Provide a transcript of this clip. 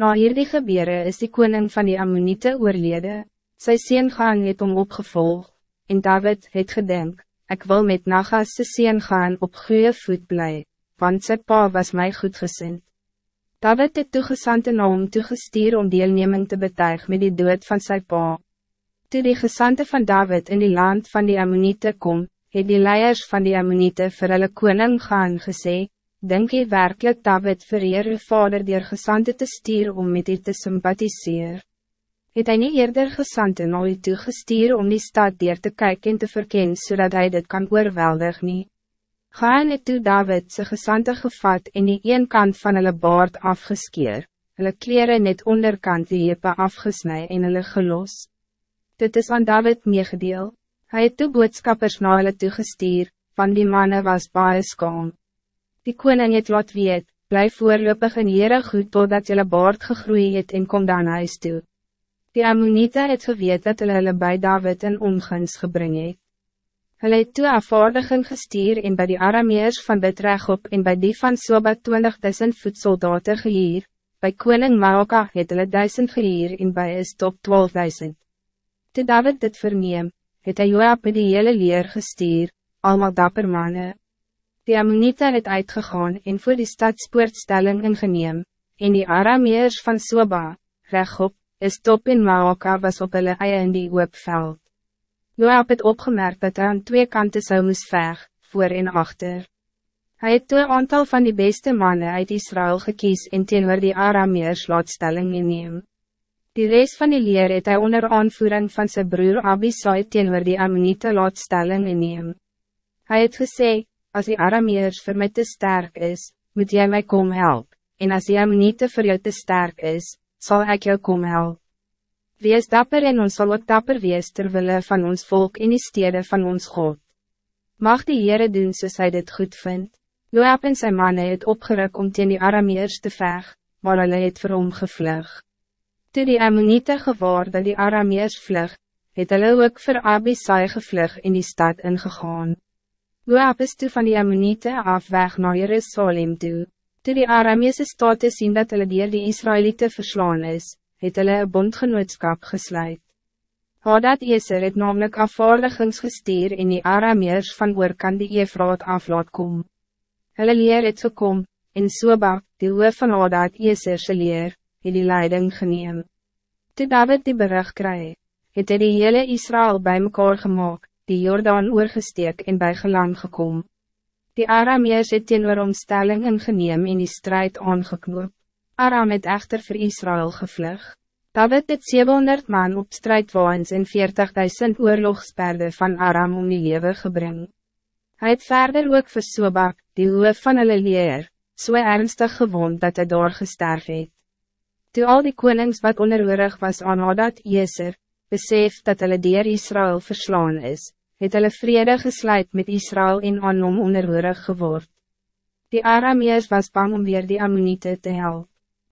Na hierdie gebeuren is die koning van die Ammonite oorlede, sy sien gaan het om opgevolg, en David het gedink, ik wil met Nagas sy sien gaan op goede voet blij, want sy pa was mij goed gezind. David het toegesante na hom toegestuur om deelneming te betuig met die dood van sy pa. Toe die gesante van David in die land van die Ammonite kom, het die leiers van die Ammonite vir hulle koning gaan gesê, Denk je werkelijk David vereer uw vader die gesante te stuur om met u te sympathiseer? Het hij niet eerder gesante na u toegestuur om die stad dier te kijken en te verkennen zodat hij dit kan oorweldig nie? Gaan het toe David sy gesante gevat en die een kant van hulle baard afgeskeer, hulle kleren net onderkant die hepe afgesnij en hulle gelos. Dit is aan David meegedeel. Hij het toe boodskappers na hulle toegestuur, van die mannen was baie skaam. Die koning het laat weet, blijf voorlopig in Heere goed totdat jylle baard gegroeid het en kom dan huis toe. Die Ammonite het geweet dat hulle hulle by David in onguns gebring het. Hulle het toe afvaardiging gestuur en by die Arameers van Betrechop en by die van Soba 20.000 voedsoldaten gehuur, by koning Maoka het hulle 1000 gehuur en by is top 12.000. Toe David dit verneem, het hy Joab die hele leer gestuur, allemaal dapper mannen. Die Ammonite het uitgegaan en voor die stadspoortstelling ingeneem, en die Arameers van Soba, rechtop, is top in Maoka was op hulle eie in die oopveld. Joab het opgemerkt dat hij aan twee kanten zou moes veg, voor en achter. Hij het twee aantal van die beste mannen uit Israël gekies en teenoor die Arameers laatstelling inneem. Die rest van die leer het hy onder aanvoering van zijn broer Abisai teenoor die Ammonite laatstelling inneem. Hij het gezegd, als die Arameers voor mij te sterk is, moet jij mij komen helpen. En als die Ammonite voor jou te sterk is, zal ik jou komen helpen. Wees dapper en ons zal ook dapper wees terwille van ons volk in die stede van ons God. Mag die Heere doen soos hy dit goed vindt. Joab en sy manne het opgeruk om teen die Arameers te veg, maar hulle het vir hom gevlug. Toe die Ammonite gewaar dat die Arameers vlug, het hulle ook vir Abisai gevlug in die stad ingegaan. Joab is toe van die Ammonite af weg naar Jerusalem toe. Toe die Aramese state sien dat hulle dier die Israëlieten verslaan is, het hulle een bondgenootskap gesluit. Hadad Eser het namelijk afvaardigings gestuur en die Arameers van oorkant die Efraat af laat kom. Hulle leer het gekom, en Soba, die hoof van Hadad Eserse leer, het die leiding geneem. Toe David die bericht kry, het hy die hele Israël bij mekaar gemaakt die Jordaan oorgesteek en bij gelang gekom. Die Arameers het teen omstelling ingeneem en die strijd aangeknoop. Aram het echter voor Israël gevlug. David het 700 man op strijdwaans en 40.000 oorlogsperde van Aram om die lewe gebring. Hij het verder ook vir Sobak, die hoof van hulle leer, so ernstig gewond dat hij doorgesterf het. Toe al die konings wat onderhoorig was aan Hadad Jeser, besef dat hulle dier Israël verslaan is, het hulle vrede gesluit met Israël en aan hom onderhoorig geword. Die Arameers was bang om weer die Ammonite te helpen.